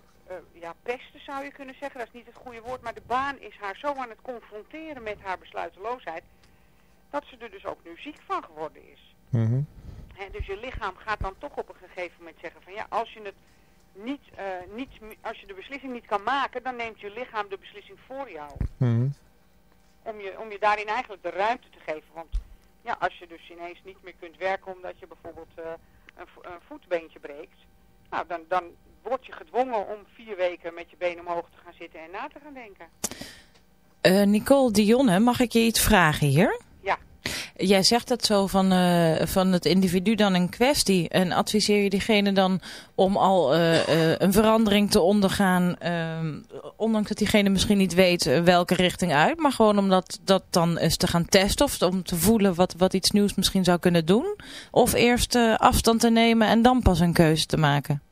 ja, pesten zou je kunnen zeggen. Dat is niet het goede woord. Maar de baan is haar zo aan het confronteren met haar besluiteloosheid. Dat ze er dus ook nu ziek van geworden is. Mhm. Dus je lichaam gaat dan toch op een gegeven moment zeggen van ja, als je het niet, eh, niet, als je de beslissing niet kan maken, dan neemt je lichaam de beslissing voor jou. Mhm. Om je, om je daarin eigenlijk de ruimte te geven. Want ja, als je dus ineens niet meer kunt werken omdat je bijvoorbeeld eh, een, een voetbeentje breekt, nou dan, dan word je gedwongen om vier weken met je benen omhoog te gaan zitten en na te gaan denken. Eh, Nicole Dionne, mag ik je iets vragen hier? Ja. Jij zegt dat zo van, eh, van het individu dan een kwestie. En adviseer je diegene dan om al eh, een verandering te ondergaan, ehm, ondanks dat diegene misschien niet weet welke richting uit, maar gewoon om dat, dat dan eens te gaan testen of om te voelen wat, wat iets nieuws misschien zou kunnen doen? Of eerst afstand te nemen en dan pas een keuze te maken?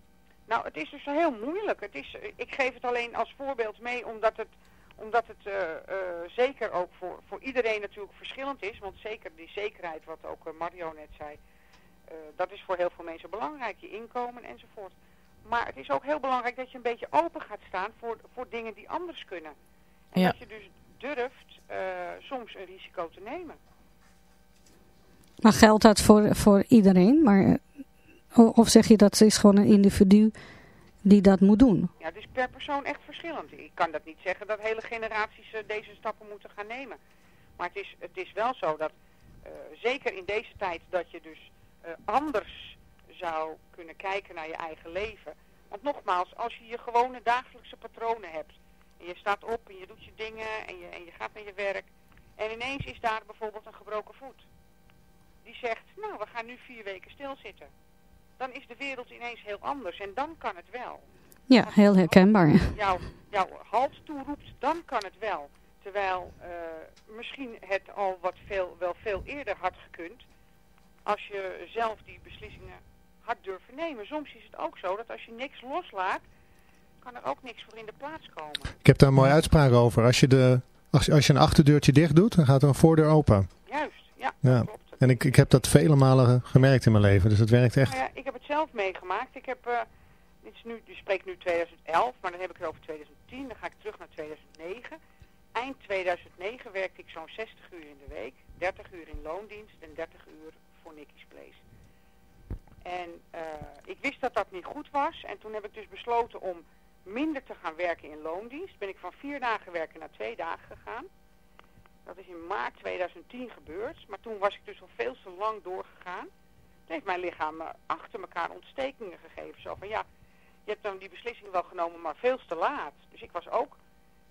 Nou, het is dus heel moeilijk. Het is, ik geef het alleen als voorbeeld mee omdat het, omdat het eh, eh, zeker ook voor, voor iedereen natuurlijk verschillend is. Want zeker die zekerheid, wat ook eh, Mario net zei, eh, dat is voor heel veel mensen belangrijk. Je inkomen enzovoort. Maar het is ook heel belangrijk dat je een beetje open gaat staan voor, voor dingen die anders kunnen. En Ja. dat je dus durft eh, soms een risico te nemen. Maar geldt dat voor, voor iedereen? Maar, eh, of zeg je dat is gewoon een individu die dat moet doen? Ja, het is per persoon echt verschillend. Ik kan dat niet zeggen dat hele generaties eh, deze stappen moeten gaan nemen. Maar het is, het is wel zo dat, eh, zeker in deze tijd, dat je dus eh, anders zou kunnen kijken naar je eigen leven. Want nogmaals, als je je gewone dagelijkse patronen hebt, en je staat op en je doet je dingen en je, en je gaat naar je werk, en ineens is daar bijvoorbeeld een gebroken voet. Die zegt, nou, we gaan nu vier weken stilzitten. Dan is de wereld ineens heel anders en dan kan het wel Ja, heel herkenbaar. jouw, jouw halt toeroept, dan kan het wel. Terwijl eh, misschien het al wat veel, wel veel eerder had gekund als je zelf die beslissingen had durven nemen. Soms is het ook zo dat als je niks loslaat, kan er ook niks voor in de plaats komen. Ik heb daar een mooie uitspraak over. Als je, de, als, als je een achterdeurtje dicht doet, dan gaat er een voordeur open. Juist, ja. Ja. En ik, ik heb dat vele malen gemerkt in mijn leven, dus het werkt echt. Nou ja, ik heb het zelf meegemaakt. Ik heb, eh dit is nu, spreekt nu 2011, maar dan heb ik het over 2010. Dan ga ik terug naar 2009. Eind 2009 werkte ik zo'n 60 uur in de week. 30 uur in loondienst en 30 uur voor Nicky's Place. En eh, ik wist dat dat niet goed was. En toen heb ik dus besloten om minder te gaan werken in loondienst. Ben ik van vier dagen werken naar twee dagen gegaan. Dat is in maart 2010 gebeurd. Maar toen was ik dus al veel te lang doorgegaan. Toen heeft mijn lichaam eh, achter elkaar ontstekingen gegeven. Zo van ja, je hebt dan die beslissing wel genomen, maar veel te laat. Dus ik was ook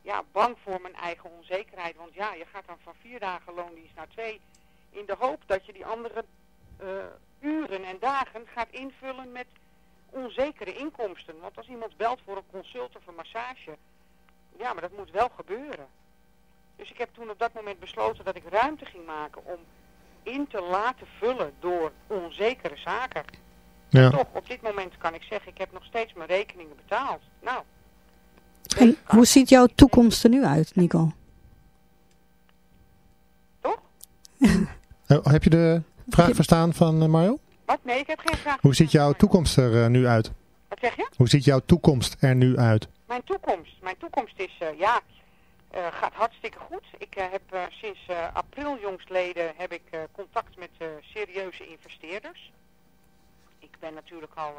ja, bang voor mijn eigen onzekerheid. Want ja, je gaat dan van vier dagen loondienst naar twee. In de hoop dat je die andere eh, uren en dagen gaat invullen met onzekere inkomsten. Want als iemand belt voor een consult of een massage, ja, maar dat moet wel gebeuren. Dus ik heb toen op dat moment besloten dat ik ruimte ging maken om in te laten vullen door onzekere zaken. Ja. Toch, op dit moment kan ik zeggen, ik heb nog steeds mijn rekeningen betaald. Nou, En hoe ziet jouw toekomst er nu uit, Nico? Eh, heb je de vraag verstaan van eh, Mario? wat? Nee, ik heb geen vraag. Hoe ziet jouw toekomst er eh, nu uit? Wat zeg je? Hoe ziet jouw toekomst er nu uit? Mijn toekomst. Mijn toekomst is, eh, ja, eh, gaat hartstikke goed. Ik eh, heb eh, sinds april jongstleden heb ik contact met serieuze investeerders. Ik ben natuurlijk al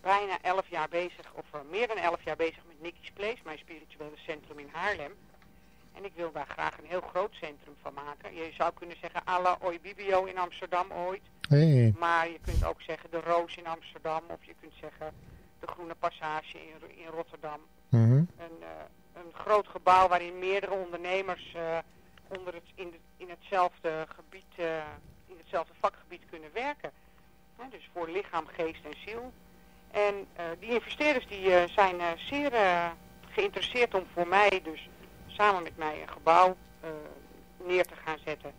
bijna elf jaar bezig, of meer dan elf jaar bezig met Nicky's Place, mijn spirituele centrum in Haarlem. En ik wil daar graag een heel groot centrum van maken. Je zou kunnen zeggen à la Oi Bibio in Amsterdam ooit. Hey. Maar je kunt ook zeggen de Roos in Amsterdam. Of je kunt zeggen de Groene Passage in, in Rotterdam. Mhm. Een, eh, een groot gebouw waarin meerdere ondernemers eh, onder het, in, de, in hetzelfde gebied, eh, in hetzelfde vakgebied kunnen werken. Dus voor lichaam, geest en ziel. En die investeerders die, zijn zeer geïnteresseerd om voor mij dus samen met mij een gebouw neer te gaan zetten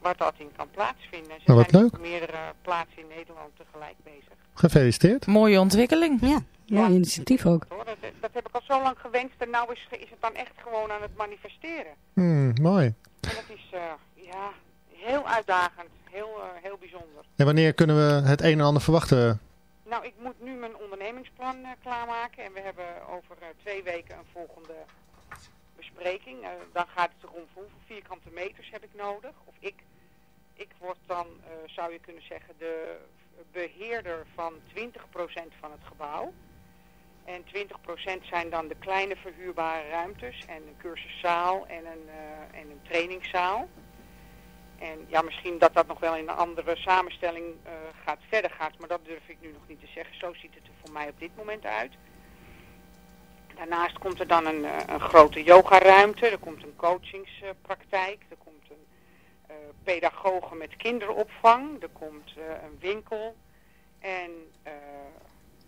waar dat in kan plaatsvinden. En ze Nou, wat zijn leuk. op meerdere plaatsen in Nederland tegelijk bezig. Gefeliciteerd. Mooie ontwikkeling. Ja, mooi initiatief ook. Hoor, dat, dat heb ik al zo lang gewenst en nou is, is het dan echt gewoon aan het manifesteren. Hmm, mooi. En dat is eh, ja, heel uitdagend, heel, eh, heel bijzonder. En wanneer kunnen we het een en ander verwachten? Nou, ik moet nu mijn ondernemingsplan eh, klaarmaken en we hebben over twee weken een volgende Eh, dan gaat het erom hoeveel vierkante meters heb ik nodig. Of ik, ik word dan, eh, zou je kunnen zeggen, de beheerder van 20% van het gebouw. En 20% zijn dan de kleine verhuurbare ruimtes en een cursuszaal en een, eh, en een trainingszaal. En ja, misschien dat dat nog wel in een andere samenstelling gaat verder gaat, maar dat durf ik nu nog niet te zeggen. Zo ziet het er voor mij op dit moment uit. Daarnaast komt er dan een, eh, een grote yogaruimte, er komt een coachingspraktijk, er komt een eh pedagoge met kinderopvang, er komt eh, een winkel en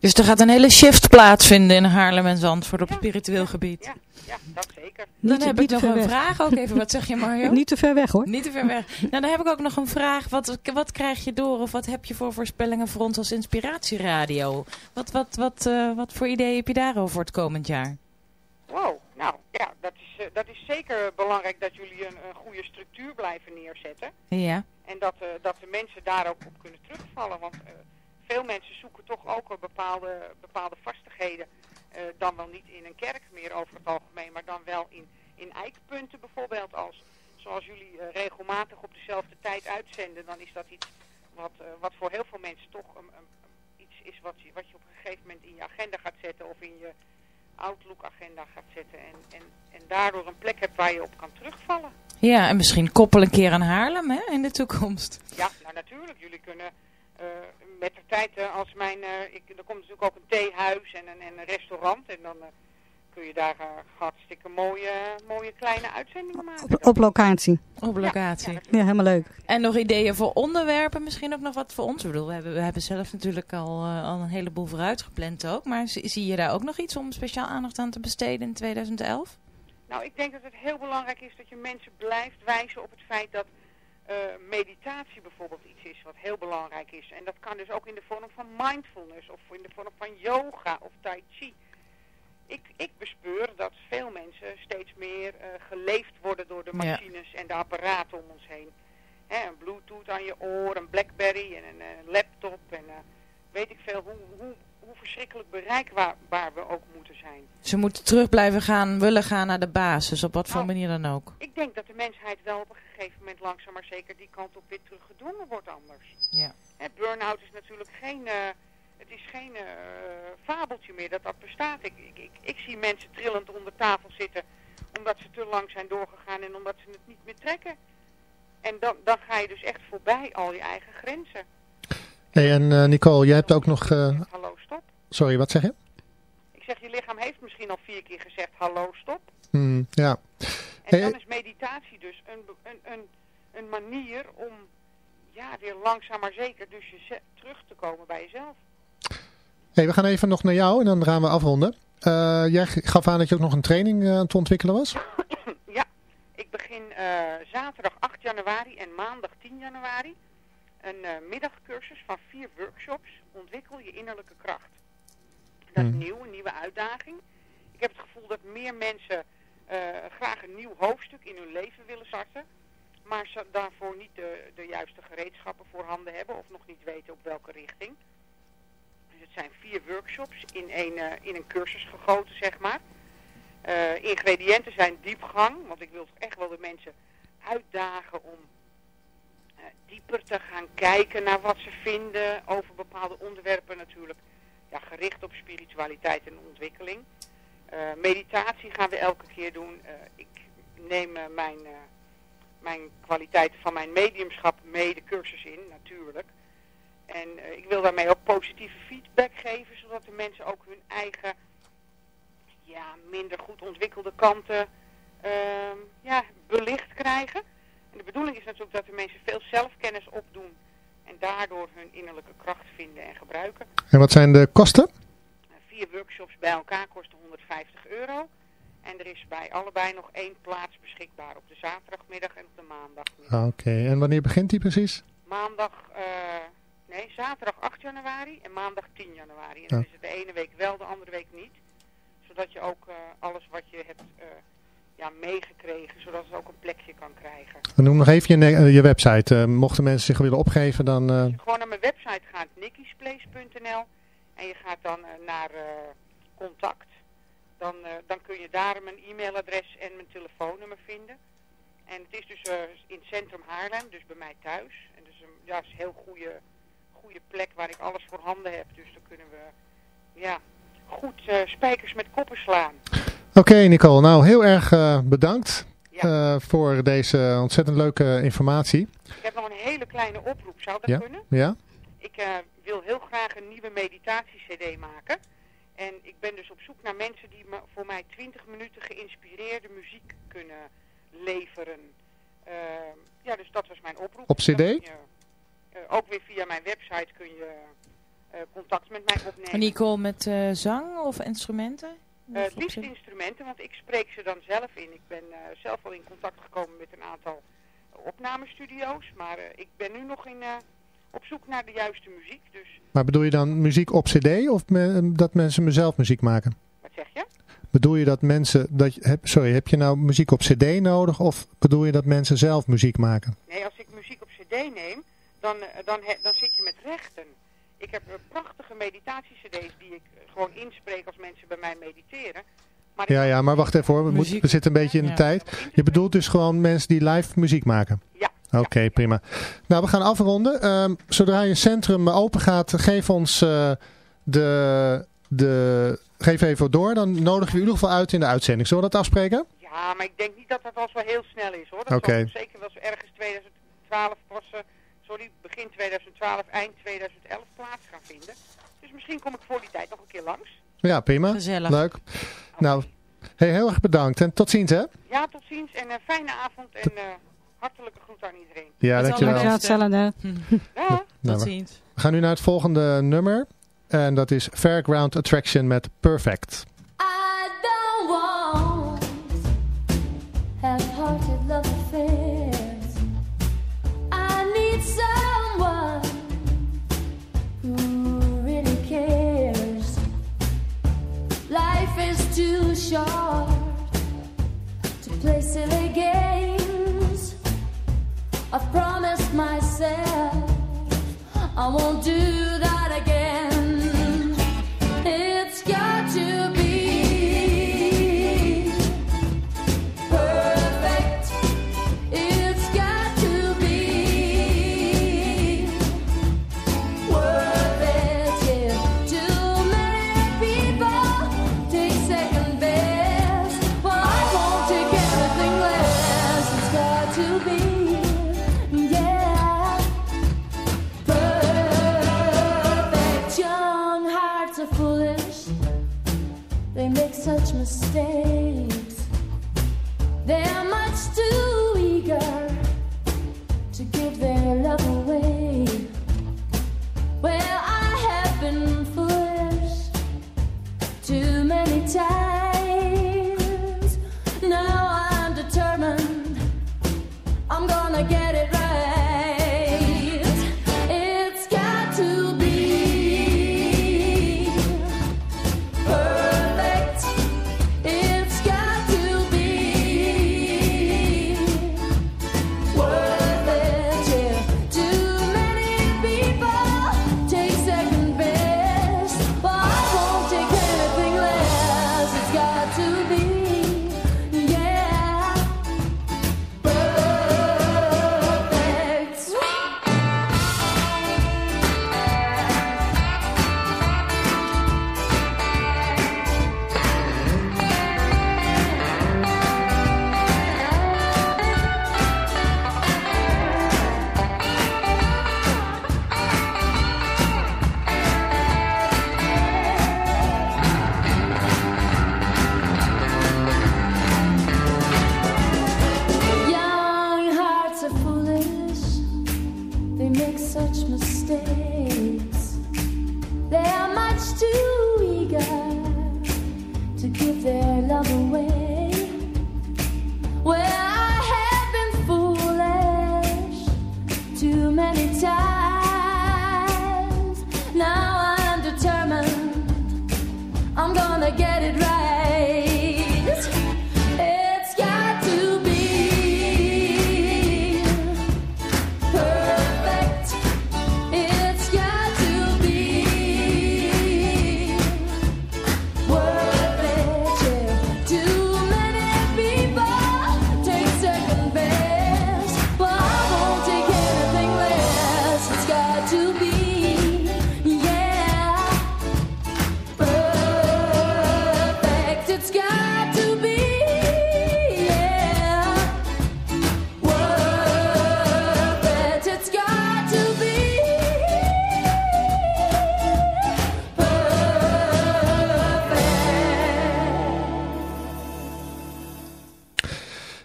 Dus er gaat een hele shift plaatsvinden in Haarlem en Zandvoort op spiritueel gebied. ja, ja, dat zeker. Dan Niet- heb niet ik nog een weg. vraag ook even. Wat zeg je Mario? Niet te ver weg hoor. Niet te ver weg. Nou, dan heb ik ook nog een vraag. Wat, wat krijg je door of wat heb je voor voorspellingen voor ons als inspiratieradio? Wat, wat, wat, eh, wat voor ideeën heb je daarover voor het komend jaar? Wow, nou ja, dat is, eh, dat is zeker belangrijk dat jullie een, een goede structuur blijven neerzetten. Ja. En dat, eh, dat de mensen daar ook op kunnen terugvallen. Want eh, veel mensen zoeken toch ook een bepaalde, bepaalde vastigheden. eh, dan wel niet in een kerk meer over het algemeen, maar dan wel in, in eikpunten bijvoorbeeld. Als, zoals jullie eh, regelmatig op dezelfde tijd uitzenden, dan is dat iets wat, eh, wat voor heel veel mensen toch een- iets is wat je, wat je op een gegeven moment in je agenda gaat zetten of in je Outlook-agenda gaat zetten. En, en, en daardoor een plek hebt waar je op kan terugvallen. Ja, en misschien koppel een keer aan Haarlem hè, in de toekomst. Ja, nou natuurlijk. Jullie kunnen met de tijd, eh, als mijn, eh, ik, er komt natuurlijk ook een theehuis en een, en een restaurant. En dan eh, kun je daar eh, hartstikke mooie, mooie kleine uitzendingen maken. Op, op locatie. Op locatie. Ja, helemaal leuk. En nog ideeën voor onderwerpen, misschien ook nog wat voor ons. Ik bedoel, we hebben, we hebben zelf natuurlijk al, eh, al een heleboel vooruit gepland ook. Maar zie, zie je daar ook nog iets om speciaal aandacht aan te besteden in 2011? Nou, ik denk dat het heel belangrijk is dat je mensen blijft wijzen op het feit dat eh, meditatie bijvoorbeeld iets is wat heel belangrijk is. En dat kan dus ook in de vorm van mindfulness of in de vorm van yoga of tai chi. Ik, ik bespeur dat veel mensen steeds meer eh, geleefd worden door de Ja. machines en de apparaten om ons heen. Hè, een bluetooth aan je oor, een blackberry en een eh, laptop en weet ik veel hoe, hoe, hoe verschrikkelijk bereikbaar we ook moeten zijn. Ze moeten terug blijven gaan, willen gaan naar de basis, op wat voor Nou, manier dan ook. Ik denk dat de mensheid wel op een gegeven moment langzaam maar zeker die kant op weer terug gedwongen wordt anders. Ja. Burn-out is natuurlijk geen, eh, het is geen eh, fabeltje meer dat dat bestaat. Ik, ik, ik, ik zie mensen trillend onder tafel zitten omdat ze te lang zijn doorgegaan en omdat ze het niet meer trekken. En dan, dan ga je dus echt voorbij al je eigen grenzen. Hey, en eh, Nicole, jij hebt ook nog... eh. Sorry, wat zeg je? Ik zeg, je lichaam heeft misschien al vier keer gezegd hallo, stop. Hmm, ja. En dan is meditatie dus een, een, een, een manier om ja, weer langzaam maar zeker dus je terug te komen bij jezelf. Hey, we gaan even nog naar jou en dan gaan we afronden. Eh, jij gaf aan dat je ook nog een training eh, aan het ontwikkelen was. ja, ik begin eh, zaterdag 8 januari en maandag 10 januari een middagcursus van vier workshops. Ontwikkel je innerlijke kracht. Dat is Hmm. nieuw, een nieuwe uitdaging. Ik heb het gevoel dat meer mensen eh, graag een nieuw hoofdstuk in hun leven willen starten. Maar ze daarvoor niet de, de juiste gereedschappen voor handen hebben of nog niet weten op welke richting. Dus het zijn vier workshops in een, eh, in een cursus gegoten, zeg maar. Eh, ingrediënten zijn diepgang, want ik wil toch echt wel de mensen uitdagen om dieper te gaan kijken naar wat ze vinden over bepaalde onderwerpen natuurlijk. Gericht op spiritualiteit en ontwikkeling. Eh, meditatie gaan we elke keer doen. Eh, ik neem eh, mijn, mijn kwaliteiten van mijn mediumschap mee de cursus in, natuurlijk. En ik wil daarmee ook positieve feedback geven, zodat de mensen ook hun eigen ja, minder goed ontwikkelde kanten ehm, ja, belicht krijgen. En de bedoeling is natuurlijk dat de mensen veel zelfkennis opdoen en daardoor hun innerlijke kracht vinden en gebruiken. En wat zijn de kosten? Eh, Vier workshops bij elkaar kosten 150 euro. En er is bij allebei nog één plaats beschikbaar op de zaterdagmiddag en op de maandagmiddag. Ah, Oké, en wanneer begint die precies? Maandag, eh, nee, zaterdag 8 januari en maandag 10 januari. En dan Ja. is het de ene week wel, de andere week niet. Zodat je ook eh, alles wat je hebt ja, meegekregen, zodat het ook een kan krijgen. Noem nog even je, eh, je website. Eh, mochten mensen zich willen opgeven, dan... eh, Gewoon naar mijn website gaat, nikkisplace.nl. En je gaat dan naar contact. Dan, dan kun je daar mijn e-mailadres en mijn telefoonnummer vinden. En het is dus in het centrum Haarlem, dus bij mij thuis. En dus een, ja, is een heel goede, goede plek waar ik alles voor handen heb. Dus dan kunnen we ja, goed spijkers met koppen slaan. Oké Nicole, nou heel erg bedankt eh, voor deze ontzettend leuke informatie. Ik heb nog een hele kleine oproep, zou dat Ja? kunnen? Ja? Ik eh, wil heel graag een nieuwe meditatie-cd maken. En ik ben dus op zoek naar mensen die me, voor mij 20 minuten geïnspireerde muziek kunnen leveren. Ehm, ja, dus dat was mijn oproep. Op CD? je, eh, ook weer via mijn website kun je eh, contact met mij opnemen. Nicole met eh, zang of instrumenten? Eh, liefst z'n- instrumenten, want ik spreek ze dan zelf in. Ik ben eh, zelf al in contact gekomen met een aantal opnamestudio's. Maar eh, ik ben nu nog in, eh, op zoek naar de juiste muziek. Dus Maar bedoel je dan muziek op cd of me- dat mensen mezelf muziek maken? wat zeg je? Bedoel je dat mensen, dat heb, sorry, heb je nou muziek op cd nodig of bedoel je dat mensen zelf muziek maken? Nee, als ik muziek op cd neem, dan, eh, dan, he- dan zit je met rechten. Ik heb prachtige meditatie-cd's die ik eh, gewoon inspreek als mensen bij mij mediteren. Maar Ja, ja, maar wacht even hoor, we, moeten, we zitten een beetje in de Ja. tijd. Je bedoelt dus gewoon mensen die live muziek maken? Ja. Oké, prima. Nou, we gaan afronden. Ehm, zodra je centrum open gaat, geef ons eh, de, de... Geef even door, dan nodigen we u in ieder geval uit in de uitzending. Zullen we dat afspreken? Ja, maar ik denk niet dat dat al zo heel snel is hoor. Dat Oké. zal zeker wel zo ergens 2012 pas, eh, sorry, begin 2012, eind 2011 plaats gaan vinden. Dus misschien kom ik voor die tijd nog een keer langs. Ja, prima. Gezellig. Leuk. Nou, hey, heel erg bedankt en tot ziens hè. Ja, tot ziens en een fijne avond en eh, hartelijke groet aan iedereen. Ja, dankjewel. Ja, hetzelfde. Dag. Nou, we- We gaan nu naar het volgende nummer. En dat is Fairground Attraction met Perfect. I've promised myself I won't do that again. stay.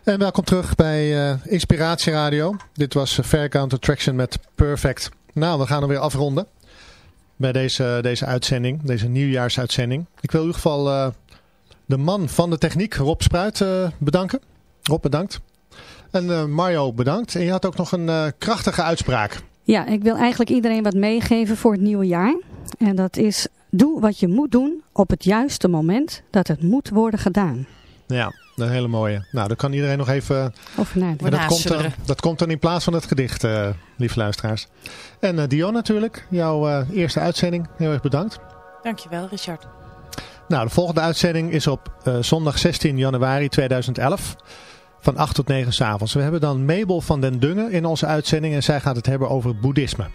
En welkom terug bij eh, Inspiratie Radio. Dit was uh, Faircount Attraction met Perfect. Nou, we gaan hem weer afronden bij deze, deze uitzending, deze nieuwjaarsuitzending. Ik wil in ieder geval eh, de man van de techniek, Rob Spruit, eh, bedanken. Rob, bedankt. En eh, Mario, bedankt. En je had ook nog een eh, krachtige uitspraak. Ja, ik wil eigenlijk iedereen wat meegeven voor het nieuwe jaar. En dat is, doe wat je moet doen op het juiste moment dat het moet worden gedaan. Ja, een hele mooie. Nou, daar kan iedereen nog even... Over nadenken. En dat, komt dan, dat komt dan in plaats van het gedicht, eh lieve luisteraars. En eh, Dion natuurlijk, jouw eh, eerste uitzending. Heel erg bedankt. Dankjewel, Richard. Nou, de volgende uitzending is op eh, zondag 16 januari 2011 van 8 tot 9 s'avonds. We hebben dan Mabel van den Dungen in onze uitzending en zij gaat het hebben over boeddhisme.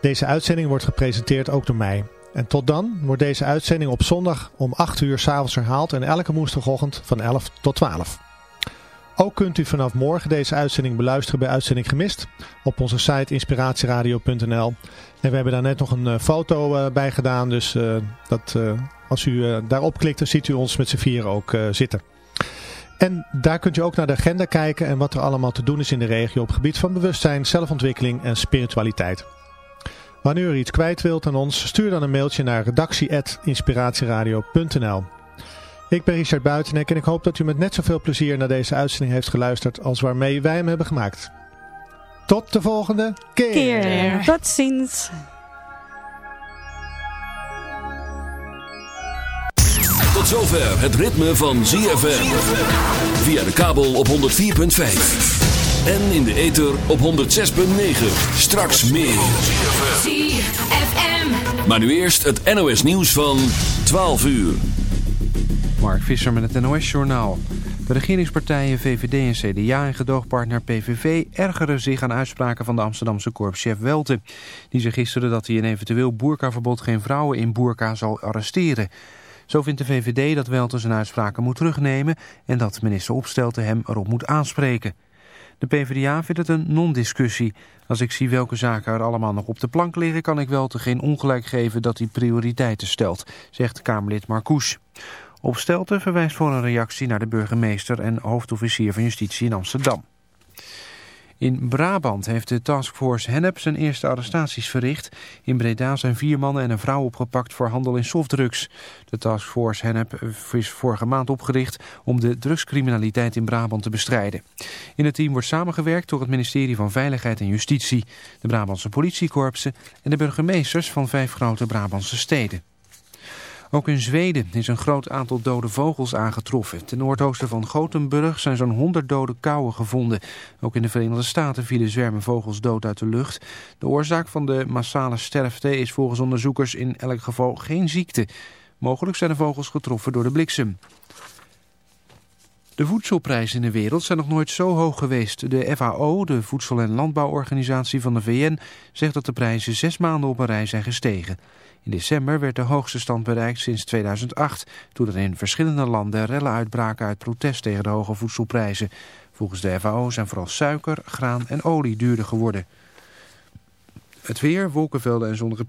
Deze uitzending wordt gepresenteerd ook door mij. En tot dan wordt deze uitzending op zondag om 8 uur s'avonds herhaald en elke woensdagochtend van 11 tot 12. Ook kunt u vanaf morgen deze uitzending beluisteren bij Uitzending Gemist op onze site inspiratieradio.nl. En we hebben daar net nog een eh, foto eh, bij gedaan, dus eh, dat, als u daarop klikt dan ziet u ons met z'n vieren ook zitten. En daar kunt u ook naar de agenda kijken en wat er allemaal te doen is in de regio op gebied van bewustzijn, zelfontwikkeling en spiritualiteit. Wanneer u iets kwijt wilt aan ons, stuur dan een mailtje naar redactie.inspiratieradio.nl Ik ben Richard Buitenek en ik hoop dat u met net zoveel plezier naar deze uitzending heeft geluisterd als waarmee wij hem hebben gemaakt. Tot de volgende keer. Keer. Tot ziens. Tot zover het ritme van ZFM. Via de kabel op 104.5. En in de ether op 106.9. Straks meer. ZFM. Maar nu eerst het NOS nieuws van 12 uur. Mark Visser met het NOS-journaal. De regeringspartijen VVD en CDA en gedoogpartner PVV ergeren zich aan uitspraken van de Amsterdamse korpschef Welte. Die zei gisteren dat hij een eventueel boerkaverbod geen vrouwen in boerka zal arresteren. Zo vindt de VVD dat Welte zijn uitspraken moet terugnemen en dat minister Opstelten hem erop moet aanspreken. De PvdA vindt het een non-discussie. Als ik zie welke zaken er allemaal nog op de plank liggen... kan ik Welte geen ongelijk geven dat hij prioriteiten stelt, zegt Kamerlid Marcouch. Opstelten verwijst voor een reactie naar de burgemeester en hoofdofficier van justitie in Amsterdam. In Brabant heeft de taskforce Hennep zijn eerste arrestaties verricht. In Breda zijn vier mannen en een vrouw opgepakt voor handel in softdrugs. De taskforce Hennep is vorige maand opgericht om de drugscriminaliteit in Brabant te bestrijden. In het team wordt samengewerkt door het ministerie van Veiligheid en Justitie, de Brabantse politiekorpsen en de burgemeesters van vijf grote Brabantse steden. Ook in Zweden is een groot aantal dode vogels aangetroffen. Ten noordoosten van Gothenburg zijn zo'n 100 dode kauwen gevonden. Ook in de Verenigde Staten vielen zwermen vogels dood uit de lucht. De oorzaak van de massale sterfte is volgens onderzoekers in elk geval geen ziekte. Mogelijk zijn de vogels getroffen door de bliksem. De voedselprijzen in de wereld zijn nog nooit zo hoog geweest. De FAO, de Voedsel- en Landbouworganisatie van de VN, zegt dat de prijzen zes maanden op een rij zijn gestegen. In december werd de hoogste stand bereikt sinds 2008, toen er in verschillende landen rellen uitbraken uit protest tegen de hoge voedselprijzen. Volgens de FAO zijn vooral suiker, graan en olie duurder geworden. Het weer, wolkenvelden en zonnige